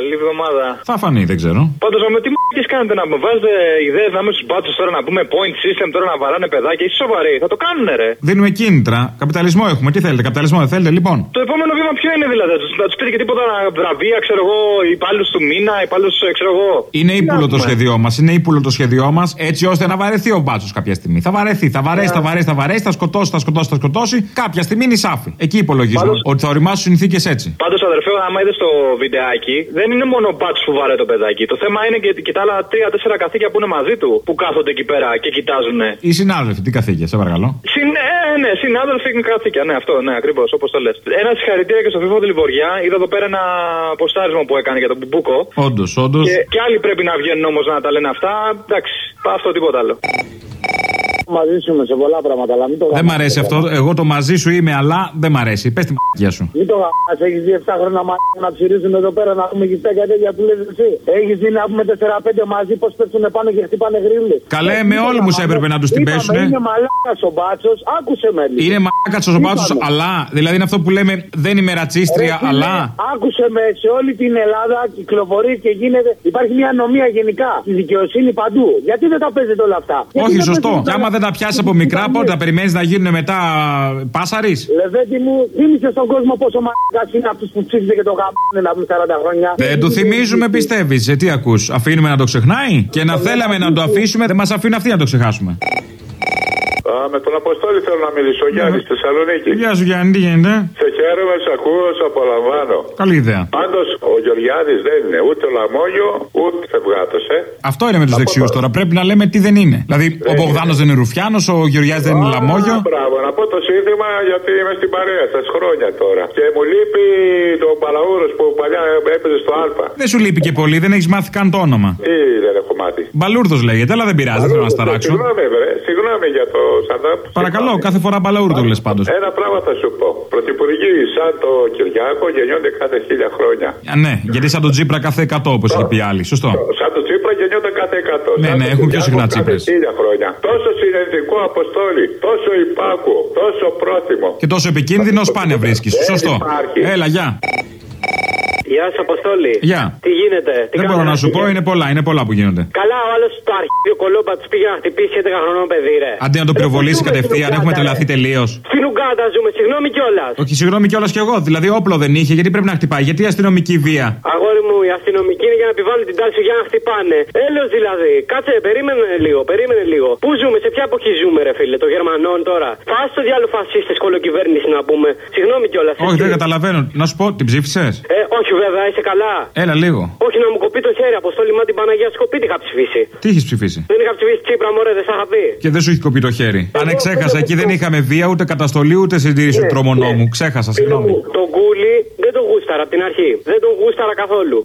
Καλή εβδομάδα. Θα φανεί, δεν ξέρω. Πάντως, με τι μ***τι κάνετε να μου βάζετε ιδέες να είμαι στου μπάτσου τώρα να πούμε point system τώρα να βαράνε παιδάκια. Είσαι σοβαροί, θα το κάνουνε ρε. Δίνουμε κίνητρα. Καπιταλισμό έχουμε. Τι θέλετε, καπιταλισμό δεν θέλετε, λοιπόν. Το επόμενο βήμα ποιο είναι δηλαδή, να του πείτε και τίποτα βραβεία, ξέρω εγώ, υπάλληλους του μήνα, υπάλληλους, ξέρω εγώ. Είναι ύπουλο το σχέδιό μας, είναι ύπουλο το σχέδιό μας έτσι ώστε να βαρεθεί ο μπάτσος κάποια στιγμή. Θα βαρεθεί, θα βαρέσει, θα βαρέσει, θα βαρέσει, θα σκοτώσει, θα σκοτώσει, θα σκοτώσει. Κάποια στιγμή είναι σάφη. Εκεί υπολογίζουμε ότι θα οριμάσουν συνθήκες έτσι. Πάντως, αδερφέ, άμα είδες το βιντεάκι, δεν είναι μόνο ο μπάτσο που βαρέ το παιδάκι. Το θέμα είναι και, και τα άλλα τρία-τέσσερα καθήκια που είναι μαζί του που κάθονται εκεί πέρα και κοιτάζουν. Οι συνάδελφοι, τι καθήκια, σε παρακαλώ. Συν, ε, ναι, συνάδελφοι είναι καθήκια, ναι, αυτό, ναι, ακριβώς όπως το λες. Ένα συγχαρητήρια και στο FIFA τη Λιβοριά. Είδα εδώ πέρα ένα ποστάρισμα που έκανε για τον Μπουμπούκο. Όντως, όντως. Και, και άλλοι πρέπει να βγαίνουν όμως να τα λένε αυτά. Εντάξει, αυτό τίποτα άλλο μαζί σου με σε πολλά πράγματα, αλλά μην το Δεν μ' αρέσει αυτό. Εγώ το μαζί σου είμαι, αλλά δεν μ' αρέσει. Πες την μαγεία σου. Μην το γαμά, έχεις δει 7 χρόνια να ψηρίζουν εδώ πέρα να πούμε γυφτά και τέτοια που λες εσύ. Έχεις δει να πούμε 4-5 μαζί πώς πέφτουν πάνω και χτυπάνε γρήγορε. Καλέ, με όλοι μου έπρεπε να τους την πέσουν. Είναι μαλάκας ο μπάτσος, άκουσε με λίγο. Είναι μαλάκας ο μπάτσος, αλλά. Δηλαδή είναι αυτό που λέμε δεν είμαι ρατσίστρια, αλλά. Άκουσε με σε όλη την Ελλάδα κυκλοφορεί και γίνεται. Υπάρχει μια νομία γενικά στη δικαιοσύνη παντού. Γιατί δεν τα παίζετε όλα αυτά; Όχι, σωστό. Και άμα δεν τα πιάσει από μικρά, πότε τα περιμένεις να γίνουν μετά πάσαρις; Λεβέντι μου, θύμισε στον κόσμο πόσο μαγκα είναι αυτούς που ψήφισε και το γαμπάνε να πούμε 40 χρόνια. Δεν του θυμίζουμε, πιστεύεις. Ε, τι ακούς, αφήνουμε να το ξεχνάει και να θέλαμε να το αφήσουμε, δεν μας αφήνουν αυτοί να το ξεχάσουμε. Α, με τον Αποστόλη θέλω να μιλήσω. Ο Γιάννης, Θεσσαλονίκη. Γεια σου, Γιάννη, τι γίνεται; Σε χαίρομαι, σε ακούω, σε απολαμβάνω. Καλή ιδέα. Πάντως, ο Γεωργιάδης δεν είναι ούτε λαμόγιο, ούτε φευγάτο, ε. Αυτό είναι με τους δεξιούς τώρα. Πρέπει να λέμε τι δεν είναι. Δηλαδή, ο Μπογδάνος δεν είναι Ρουφιάνος, ο Γεωργιάδης δεν είναι λαμόγιο. Μπράβο, να πω το σύνθημα γιατί είμαι στην παρέα σας χρόνια τώρα. Και μου λείπει το Παλαούρος που παλιά έπαιζε στο Α. Δεν σου λείπει και πολύ, δεν έχεις μάθει καν το όνομα. Τι δεν έχω μάθει. Μπαλούρδος λέγεται, αλλά δεν πειράζει, δεν θέλω να σταράξω. Συγγνώμη, συγγνώμη για το Παρακαλώ, κάθε φορά μπαλαούρδο λες πάντως. Ένα πράγμα θα σου πω. Πρωθυπουργοί σαν το Κυριάκο γεννιόνται κάθε χίλια χρόνια. Α, ναι, γιατί σαν το Τσίπρα κάθε 100 όπως είχε πει άλλη. Σωστό. Σαν το Τσίπρα γεννιόνται κάθε 100. Ναι, ναι, έχουν πιο συχνά Τσίπρε. χρόνια. Τόσο συνεντικό αποστόλη, τόσο υπάκου, τόσο πρόθυμο. Και τόσο επικίνδυνο σπάνια βρίσκεις. Σωστό. Έλα, γεια. Γεια σας, Αποστόλη. Γεια. Τι γίνεται, τι Δεν μπορώ να σου πω, είναι πολλά, είναι πολλά που γίνονται. Καλά, ο άλλος στο αρχείο κολόμπα τους πήγε να χτυπήσει 11 χρονών παιδί, ρε. Αντί να το πυροβολήσει κατευθείαν, έχουμε τρελαθεί τελείως. Στην Ουγκάντα ζούμε, συγγνώμη κιόλας. Όχι, συγγνώμη κιόλας κι εγώ. Δηλαδή όπλο δεν είχε, γιατί πρέπει να χτυπάει, γιατί αστυνομική βία. Αγόρι μου, οι αστυνομικοί είναι για να επιβάλλουν την τάξη για να χτυπάνε. Έλεος δηλαδή. Κάτσε, περίμενε λίγο, περίμενε λίγο. Πού ζούμε, σε ποια εποχή ζούμε, ρε φίλε, των Γερμανών τώρα; Φά το διάλογο φασίστες κολοκυβέρνηση να πούμε. Συγγνώμη κιόλας. Όχι, δεν καταλαβαίνω. Να σου πω, την ψήφισες; Ε, όχι βέβαια, είσαι καλά. Έλα λίγο. Όχι να μου κοπεί το χέρι, αποστόλη μα την Παναγία σκοπή τι είχα ψηφίσει. Τι έχεις ψηφίσει; Δεν είχα ψηφίσει Τσίπρα, μωρέ, δεν σα είχα πει. Και δεν σου έχει κοπεί το χέρι. Αν ξέχασα, εκεί δεν είχαμε βία, ούτε καταστολή, ούτε συντήρηση του τρομονόμου. Ξέχασα, συγγνώμη. Τον κούλι δεν τον γούσταρα από την αρχή. Δεν τον γούσταρα καθόλου.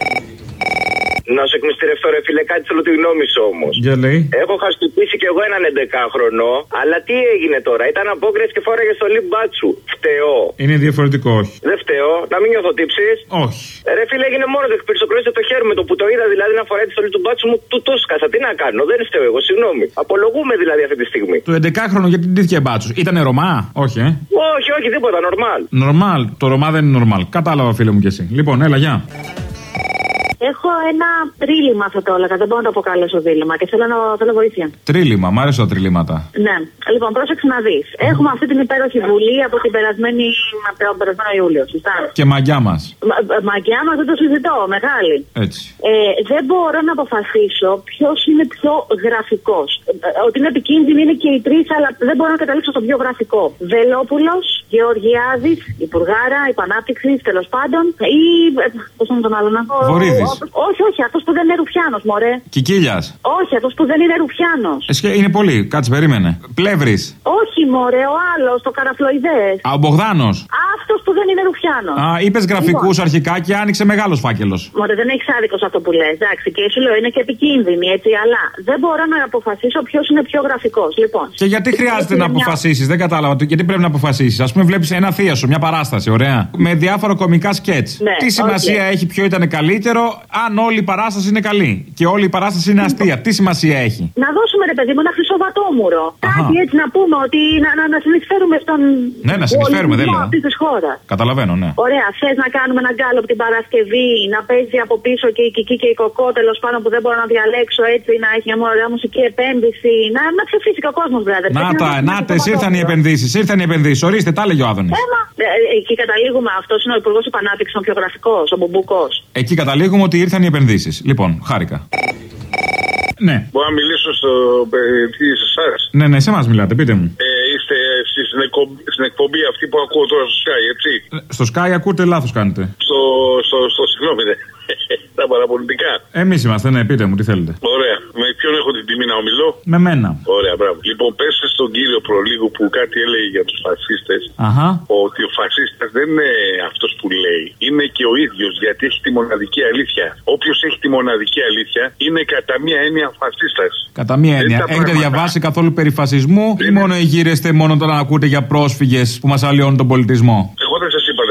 Να σου εκμυστηρευτώ, ρε φίλε, κάτι θέλω τη γνώμη σου όμως. Για λέει. Έχω χαστυπήσει κι εγώ έναν 11χρονο, αλλά τι έγινε τώρα. Ήταν απόκριση και φόραγε στο λιμπάτσου. Φταίω. Είναι διαφορετικό, όχι. Δεν φταίω. Να μην νιώθω τύψεις. Όχι. Ρε φίλε, έγινε μόνος το εκπυρσοκρόσε το χέρι με το που το είδα δηλαδή να φοράει τη στολή του μπάτσου μου. Του το σκάσα. Τι να κάνω. Δεν φταίω εγώ, συγγνώμη. Απολογούμε δηλαδή αυτή τη στιγμή. Το 11χρονο γιατί ντύθηκε μπάτσου. Ήτανε Ρωμά. Όχι, ε; Όχι, όχι, τίποτα. Νορμάλ. Νορμάλ. Το Ρωμά δεν είναι νορμάλ. Κατάλαβα, φίλε μου κι εσύ. Λοιπόν, έλα, γεια. Έχω ένα τρίλημα αυτό το έλεγα. Δεν μπορώ να το αποκαλέσω δίλημα και θέλω, να, θέλω βοήθεια. Τρίλημα, μ' άρεσαν τα τριλήματα. Ναι. Λοιπόν, πρόσεξε να δεις. Έχουμε αυτή την υπέροχη βουλή από την περασμένη, από τον περασμένο Ιούλιο. Σωστά; Και μαγιά μας. Μα, μαγιά μας δεν το συζητώ. Μεγάλη. Έτσι. Ε, δεν μπορώ να αποφασίσω ποιος είναι πιο γραφικός. Ότι είναι επικίνδυνοι είναι και οι τρει, αλλά δεν μπορώ να καταλήξω στο πιο γραφικό. Βελόπουλος, Γεωργιάδης, Υπουργάρα, Υπανάπτυξη, τέλος πάντων. Ή. Πώς είναι τον άλλο να πω. Βορύδης. Όχι, όχι, αυτός που δεν είναι Ρουφιάνος, μωρέ. Κικίλιας. Όχι, αυτός που δεν είναι Ρουφιάνος. Εσχε, είναι πολύ, κάτσε, περίμενε. Πλεύρης. Όχι, μωρέ, ο άλλος, το καραφλοειδέ. Α, ο Μπογδάνος. Αυτός που δεν είναι Ρουφιάνος. Α, είπες γραφικούς Λοιπόν. αρχικά και άνοιξε μεγάλος φάκελος. Μωρέ, δεν έχεις άδικο σ' αυτό που λες. Εντάξει, και σου λέω είναι και επικίνδυνη, έτσι, αλλά δεν μπορώ να αποφασίσω ποιος είναι πιο γραφικός. Λοιπόν. Και γιατί χρειάζεται είναι να μια- αποφασίσεις, δεν κατάλαβα. Γιατί πρέπει να αποφασίσεις. Α πούμε, βλέπεις ένα θίασο, μια παράσταση, ωραία. Με διάφορα κομικά σκέτς. Ναι, Τι σημασία οκ. έχει ποιο ήταν καλύτερο, αν όλη η παράσταση είναι καλή και όλη η παράσταση είναι αστεία. Τι σημασία έχει; Να δώσουμε ρε παιδί μου ένα χρυσοβατόμουρο. Κάτι έτσι να πούμε ότι να, να, να συνεισφέρουμε στον. Ναι, να συνεισφέρουμε, δεν λέω. αυτής της χώρας. Καταλαβαίνω, ναι. Ωραία, θες να κάνουμε ένα γκάλοπ από την Παρασκευή, να παίζει από πίσω και η Κική και η Κοκό, τέλος πάντων που δεν μπορώ να διαλέξω έτσι, να έχει μια ωραία μουσική επένδυση. Να, να ψηφίσει και ο κόσμος, δηλαδή. Να τα, να τες, ήρθαν οι επενδύσεις. Ήρθαν οι επενδύσεις. Ορίστε, τα έλεγε ο Άδωνης. Έμα, ε, εκεί καταλήγουμε. Αυτός είναι ο Υπουργός Επανάπτυξης, ο πιο γραφικός, ο Μπουμπούκος. Εκεί καταλήγουμε ότι ήρθαν οι επενδύσεις. Λοιπόν, χάρηκα. Ναι. Μπορώ να μιλήσω στο παιδί σε εσάς; Ναι, ναι, σε εμάς μιλάτε, πείτε μου. Ε, είστε εσεί στην, εκπομπή, στην εκπομπή αυτή που ακούω τώρα στο Sky, έτσι; Στο Sky ακούτε, λάθος κάνετε. Στο, στο, στο συγγνώμη, ναι. Τα παραπολιτικά. Εμείς είμαστε, ναι, πείτε μου, τι θέλετε. Ωραία. Με ποιον έχω την τιμή να ομιλώ; Με μένα. Ωραία, μπράβο. Λοιπόν, πέστε στον κύριο προλίγου που κάτι έλεγε για τους φασίστες Αχα. ότι ο φασίστας δεν είναι αυτός που λέει. Είναι και ο ίδιος γιατί έχει τη μοναδική αλήθεια. Όποιος έχει τη μοναδική αλήθεια είναι κατά μία έννοια φασίστας. Κατά μία έννοια. τα Έχετε πράγματα. διαβάσει καθόλου περί φασισμού ή μόνο εγείρεστε μόνο όταν ακούτε για πρόσφυγες που μας αλλοιώνουν τον πολιτισμό; Εγώ δεν σα είπα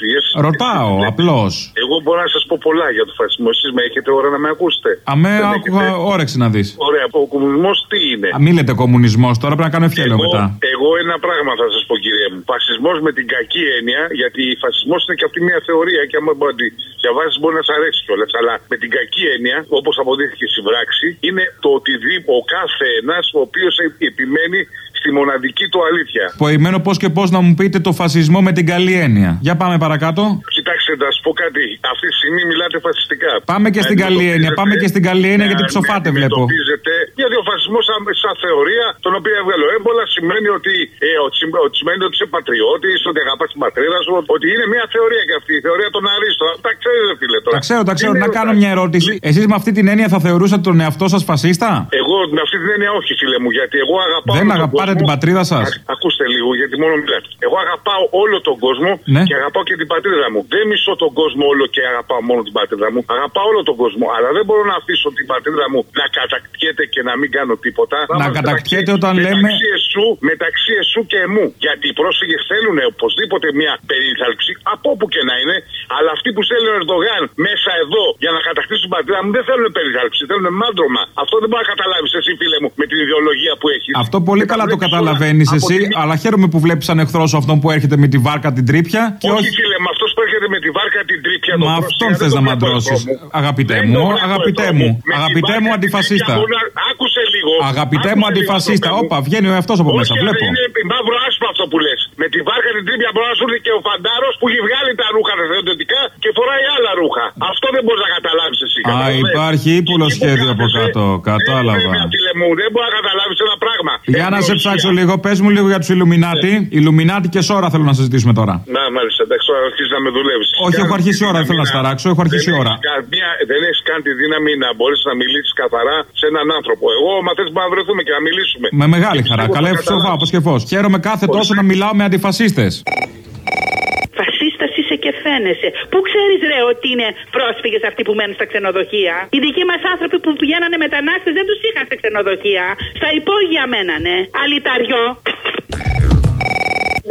τίποτα για πρόσφυγε. Ρωτάω, απλώς. Εγώ μπορώ να σας πω πολλά για το φασισμό. Εσείς με έχετε ώρα να με ακούσετε. Αμέ, Δεν άκουγα έχετε. όρεξη να δεις. Ωραία, ο κομμουνισμός τι είναι; Μη λέτε κομμουνισμός, τώρα πρέπει να κάνω ευχέλαιο Εγώ, μετά. εγώ ένα πράγμα θα σας πω, κύριε μου. Φασισμός με την κακή έννοια, γιατί φασισμός είναι και αυτή μια θεωρία και άμα μπορεί να τη διαβάσεις μπορεί να σα αρέσει κιόλας. Αλλά με την κακή έννοια, όπως αποδείχθηκε στην πράξη, είναι το ότι δει ο κάθε ένας ο οποίος επιμένει στη μοναδική του αλήθεια. Περιμένω πώς και πώς να μου πείτε το φασισμό με την καλή έννοια. Για πάμε παρακάτω. Κοιτάξτε, να σου πω κάτι. Αυτή τη στιγμή μιλάτε φασιστικά. Πάμε και στην καλή έννοια. Αντιμετωπίζετε- Πάμε και στην καλή έννοια γιατί Ναι, ψοφάτε, ναι, βλέπω. αντιμετωπίζετε, γιατί ο φασισμό σαν, σαν θεωρία, τον οποίο έβγαλε ο έμπολας, σημαίνει ότι, ε, ότι, σημαίνει- ότι σημαίνει ότι είσαι πατριώτης, ότι αγαπάς την πατρίδα σου, ότι είναι μια θεωρία και αυτή, η θεωρία των Αρίστων. Τα ξέρετε, φίλε τώρα. Τα ξέρω, τα ξέρω. Είναι Να ο- κάνω μια ερώτηση. Εσείς με αυτή την έννοια θα θεωρούσατε τον εαυτό σας φασίστα; Εγώ με αυτή την έννοια όχι, φίλε μου, γιατί εγώ αγαπάω. Δεν όλο τον αγαπάτε κόσμο. την πατρίδα σας; Α- Ακούστε λίγο, γιατί μόνο μιλάτε. Εγώ αγαπάω όλο τον κόσμο Ναι. και αγαπάω και την πατρίδα μου. Δεν μισώ τον κόσμο όλο και αγαπάω μόνο την πατρίδα μου. Αγαπάω όλο τον κόσμο. Αλλά δεν μπορώ να αφήσω την πατρίδα μου να κατακτιέται και να μην κάνω τίποτα. Να Είμαστε κατακτιέται μεταξύ- όταν λέμε- Μεταξύ εσού, μεταξύ εσού και εμού. Γιατί οι πρόσφυγες θέλουν οπωσδήποτε μια περίθαλψη, από όπου και να είναι. Αλλά αυτοί που στέλνουν ο Ερντογάν μέσα εδώ για να κατακτήσουν την πατρίδα μου δεν θέλουν περίθαλψη, θέλουν μάντρωμα. Αυτό δεν μπορεί να καταλάβεις εσύ, φίλε μου, με την ιδεολογία που έχεις. Αυτό πολύ καλά το καταλαβαίνεις εσύ, αλλά χαίρομαι που βλέπεις σαν εχθρός αυτόν που έρχεται με τη βάρκα την τρύπια και όχι, όχι. φίλε, με αυτός που έρχεται με τη βάρκα την τρύπια Μα τον αυτόν πρόσφυγα, θες δεν να τον μαντρώσεις. βλέπω εδώ μου. Αγαπητέ Δεν μου, τον βλέπω αγαπητέ εδώ μου, Με τη αγαπητέ βάρκα μου την αντιφασίστα. τρύπια μπορεί να- Άκουσε λίγο. Αγαπητέ μου Άκουσε λίγο αντιφασίστα. αυτό, Όπα, βγαίνει ο εαυτός από μέσα, Όχι, βλέπω. Είναι μαύρο άσπρο αυτό που λες. Με τη βάρκα την τρύπια μπορεί να σου έρθει και ο φαντάρος που έχει βγάλει τα ρούχα τα θεωρητικά και φοράει άλλα ρούχα. Αυτό δεν μπορείς να καταλάβεις εσύ. Α, καταλαβαίνεις. υπάρχει ύπουλο Εκεί που σχέδιο από κάθεσαι, κάτω. ε, Κατάλαβα. βέβαια, φίλε μου, δεν μπορεί να καταλάβει ένα πράγμα. Για να σε Ευλογία. ψάξω λίγο, πες μου λίγο για τους Ιλουμινάτι. Ιλουμινάτι και σώρα θέλω να συζητήσουμε τώρα. Να, μάλιστα, εντάξει, τώρα αρχίζεις να με δουλεύεις. Όχι, έχω αρχίσει η ώρα, δεν θέλω να σταράξω, έχω αρχίσει η ώρα. δεν έχεις καν τη δύναμη να μπορείς να μιλήσεις καθαρά σε έναν άνθρωπο. Εγώ, μα θες να βρεθούμε και να μιλήσουμε. Με μεγάλη χαρά. Πιστεύω Καλά, θα ψοφά, καταλάβεις. όπω και φω. Χαίρομαι κάθε τόσο να μιλάω με αντιφασίστες. Φασίστα είσαι και φαίνεσαι. Πού ξέρεις, ρε, ότι είναι πρόσφυγες αυτοί που μένουν στα ξενοδοχεία; Οι δικοί μας άνθρωποι που πηγαίνανε μετανάστες δεν τους είχαν στα ξενοδοχεία. Στα υπόγεια μένανε. Αλυταριό.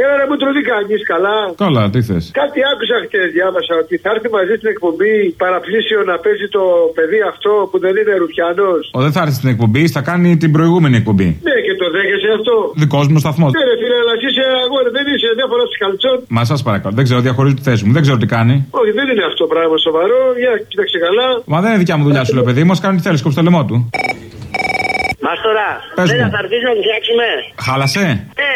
Έλα ρε μου τρudi κανείς καλά; Καλά, τι θες; Κάτι άκουσα χτε, διάβασα ότι θα έρθει μαζί στην εκπομπή παραπλήσιο να παίζει το παιδί αυτό που δεν είναι Ρουφιανός. Ο δεν θα έρθει στην εκπομπή, θα κάνει την προηγούμενη εκπομπή. Ναι, και το δέχεσαι αυτό; Δικός μου σταθμός. Ναι, ρε φίλε, αλλά εσύ είσαι αγόρι, δεν είσαι, δεν φοράς καλτσόν. Μα σας παρακαλώ, δεν ξέρω, διαχωρίζω τη θέση μου, δεν ξέρω τι κάνει. Όχι, δεν είναι αυτό πράγμα σοβαρό. Για κοίταξε καλά. Μα δεν είναι δικιά μου δουλειά, σου λέω παιδί μου, κάνει τι θέλεις, κόψε το λαιμό του. Μάστορα, Πες δεν μου. θα έρθεις να μου φτιάξουμε. Χάλασε, Ναι,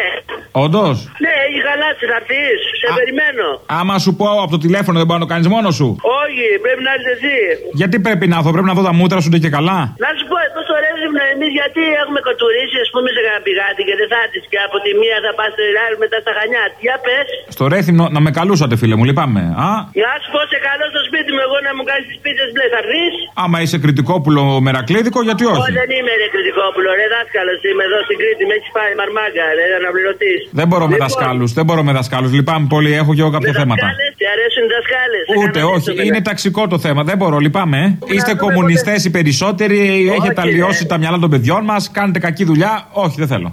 όντως; ναι, έχει χαλάσει, θα έρθεις. Σε Α. περιμένω. Άμα σου πω από το τηλέφωνο δεν μπορεί να το κάνεις μόνος σου. Όχι, πρέπει να έρθεις εσύ. Γιατί πρέπει να έρθω, πρέπει να δω τα μούτρα σου ντε και καλά. Να σου πω, εδώ στο Ρέζιμνο εμείς γιατί έχουμε κοτουρίσει, ας πούμε, σε κανένα πηγάτη και δεν θα έρθεις και από τη μία θα πας στο Ιράρι μετά στα Χανιά. Για πες. Στο ρέθυμνο να με καλούσατε, φίλε μου, λυπάμαι. Α, Για να σου πω σε καλό στο σπίτι μου, εγώ να μου κάνεις τις πίτσες μπλε. Θα έρθεις. άμα είσαι κριτικόπουλο μερακλίδικο, γιατί Εγώ όχι. δεν είμαι ρε κριτικόπουλο, ρε δάσκαλος είμαι εδώ στην Κρήτη, με έχεις πάει μαρμάγκα, ρε αναπληρωτής. Δεν μπορώ με Λοιπόν, δασκάλους, δεν μπορώ με δασκάλους. Λυπάμαι πολύ, έχω και εγώ κάποια με θέματα. δασκάλες, Τι αρέσουν οι δασκάλες. σε Ούτε, κανένας όχι, τέτοιο είναι μετά. ταξικό το θέμα. Δεν μπορώ, λυπάμαι. ε. Είστε δούμε κομμουνιστές οι περισσότεροι, έχετε ρε. αλλοιώσει τα μυαλά των παιδιών μας, κάνετε κακή δουλειά. Όχι, δεν θέλω.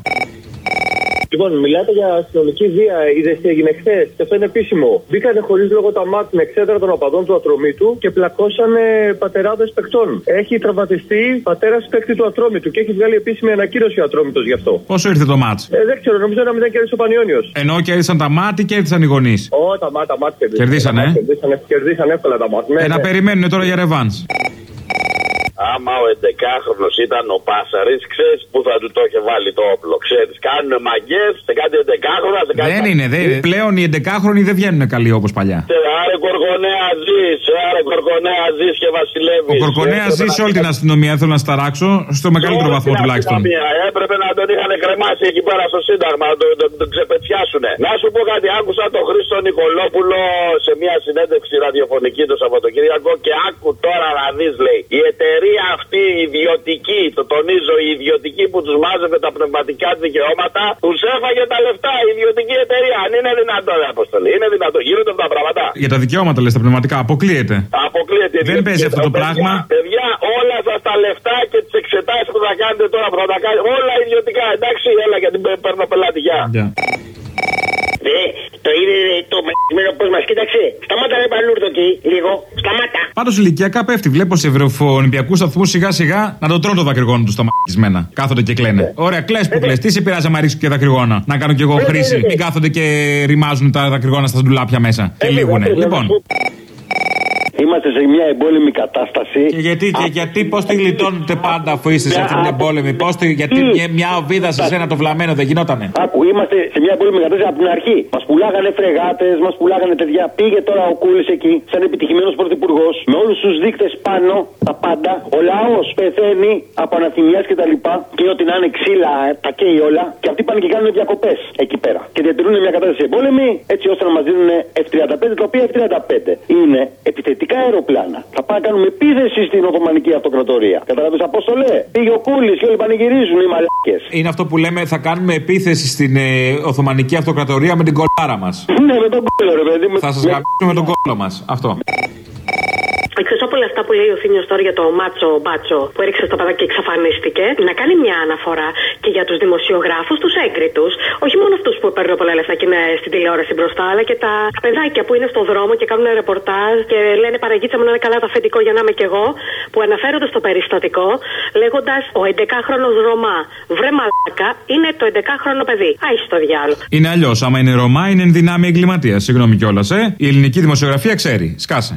Λοιπόν, μιλάτε για αστυνομική βία. Είδες τι έγινε χθες; Και αυτό είναι επίσημο. Μπήκανε χωρίς λόγο τα μάτια στην εξέδρα των οπαδών του ατρομήτου και πλακώσανε πατεράδες παιχτών. Έχει τραυματιστεί πατέρας παίκτη του ατρόμητου και έχει βγάλει επίσημη ανακοίνωση ο ατρόμητος γι' αυτό. Πόσο ήρθε το μάτς; Ε, δεν ξέρω, νομίζω να μην κέρδισε ο Πανιόνιος. Ενώ κέρδισαν τα μάτια και κέρδισαν οι γονείς. Ω, τα μάτια, τα μάτια κερδίσαν. Κερδίσανε, ε; Κερδίσαν, κερδίσαν εύκολα τα μάτια. Ναι, Ε, να ναι. περιμένουν τώρα για ρεβάν. Άμα ο 11χρονο ήταν ο Πάσαρη, ξέρεις που θα του το είχε βάλει το όπλο. Ξέρεις, κάνουν μαγκές σε κάτι 11χρονα, σε κάτι. Δεν είναι, δεν Πλέον οι 11χρονοι δεν βγαίνουν καλοί όπως παλιά. Άρε κορκονέα ζεις, άρε κορκονέα ζεις και βασιλεύεις. Ο Κορκονέα ζεις σε όλη την αστυνομία, δεν θέλω να σταράξω, στο μεγαλύτερο βαθμό τουλάχιστον. Έπρεπε να τον είχαν κρεμάσει εκεί πέρα στο Σύνταγμα, να τον, τον, τον ξεπετσιάσουν. Να σου πω κάτι, άκουσα τον Χρήστο Νικολόπουλο σε μια συνέντευξη ραδιοφωνική το Σαββατοκύριακο και άκου τώρα να δεις, λέει. Η εταιρεία αυτή η ιδιωτική, το τονίζω, η ιδιωτική που τους μάζευε τα πνευματικά δικαιώματα, τους έφαγε τα λεφτά η ιδιωτική εταιρεία. Αν είναι δυνατόν, ρε Αποστολή, είναι δυνατόν. Γίνονται αυτά τα πράγματα. Για τα δικαιώματα λες τα πνευματικά, αποκλείεται. Αποκλείεται. Δεν Διότι, παίζει αυτό το παιδιά, πράγμα. Παιδιά, όλα σας τα λεφτά και τις εξετάσεις που θα κάνετε τώρα που θα τα κάνετε, όλα ιδιωτικά. Εντάξει, έλα γιατί παι- παίρνω πελάτη. Γεια. Ε, το είδε το μεσημένο πώς μας κοίταξε. Σταμάτα ρε παλούρδο εκεί, λίγο. Σταμάτα. Πάντως ηλικιακά πέφτει. Βλέπω σε ευρωπαϊκού σταθμούς σιγά σιγά να το τρώνε το δακρυγόνο τους στα μαγισμένα. Κάθονται και κλαίνε. Ωραία, κλες που κλες. Τι σε πειράζει να ρίξω και δακρυγόνα. Να κάνω κι εγώ χρήση. Μην κάθονται και ρημάζουν τα δακρυγόνα στα ντουλάπια μέσα. Και λήγουνε. Λοιπόν. Είμαστε σε μια εμπόλεμη κατάσταση. Και γιατί, και γιατί πώς τη γλιτώνετε πάντα αφού είστε σε αυτή την εμπόλεμη; Πώς τη, γιατί μια, μια οβίδα σε σένα το βλαμμένο δεν γινότανε; Άκου, είμαστε σε μια εμπόλεμη κατάσταση από την αρχή. Μας πουλάγανε φρεγάτες, μας πουλάγανε τέτοια. Πήγε τώρα ο Κούλης εκεί, σαν επιτυχημένος πρωθυπουργός, με όλους τους δείκτες πάνω, τα πάντα. Ο λαός πεθαίνει από αναθυμιάς και τα λοιπά. Και ό,τι να είναι ξύλα, ε, τα καίει όλα. Και αυτοί πάνε και κάνουν διακοπές εκεί πέρα. Και διατηρούν μια κατάσταση εμπόλεμη, έτσι ώστε να μας δίνουν F-35, τα οποία F-35 είναι επιθετικά αεροπλάνα. Θα πάνε να κάνουμε επίθεση στην Οθωμανική Αυτοκρατορία. Κατάλαβες Απόστολε. Πήγε ο Κούλης και όλοι πανηγυρίζουν οι μαλάκες. Είναι αυτό που λέμε θα κάνουμε επίθεση στην ε, Οθωμανική Αυτοκρατορία με την κολάρα μας. Ναι, με τον κόλλο, ρε παιδί μου. Θα σας γαμίσουμε με τον κόλλο μας. Αυτό. Εκτός από όλα αυτά που λέει ο Θήμιος τώρα για το μάτσο μπάτσο που έριξε στο παιδάκι και εξαφανίστηκε, να κάνει μια αναφορά και για τους δημοσιογράφους, τους έγκριτου, όχι μόνο αυτούς που παίρνουν πολλά λεφτά και είναι στην τηλεόραση μπροστά, αλλά και τα παιδάκια που είναι στο δρόμο και κάνουν ρεπορτάζ και λένε Παραγίτσα μου να είναι καλά το αφεντικό για να είμαι κι εγώ, που αναφέρονται στο περιστατικό λέγοντας Ο 11χρονο Ρωμά, βρε μαλάκα, είναι το 11χρονο παιδί. Άι στο διάλογο. Είναι αλλιώς. Άμα είναι Ρωμά, είναι εν δυνάμει εγκληματίας. Συγγνώμη κιόλας, ε. Η ελληνική δημοσιογραφία ξέρει. Σκάσε.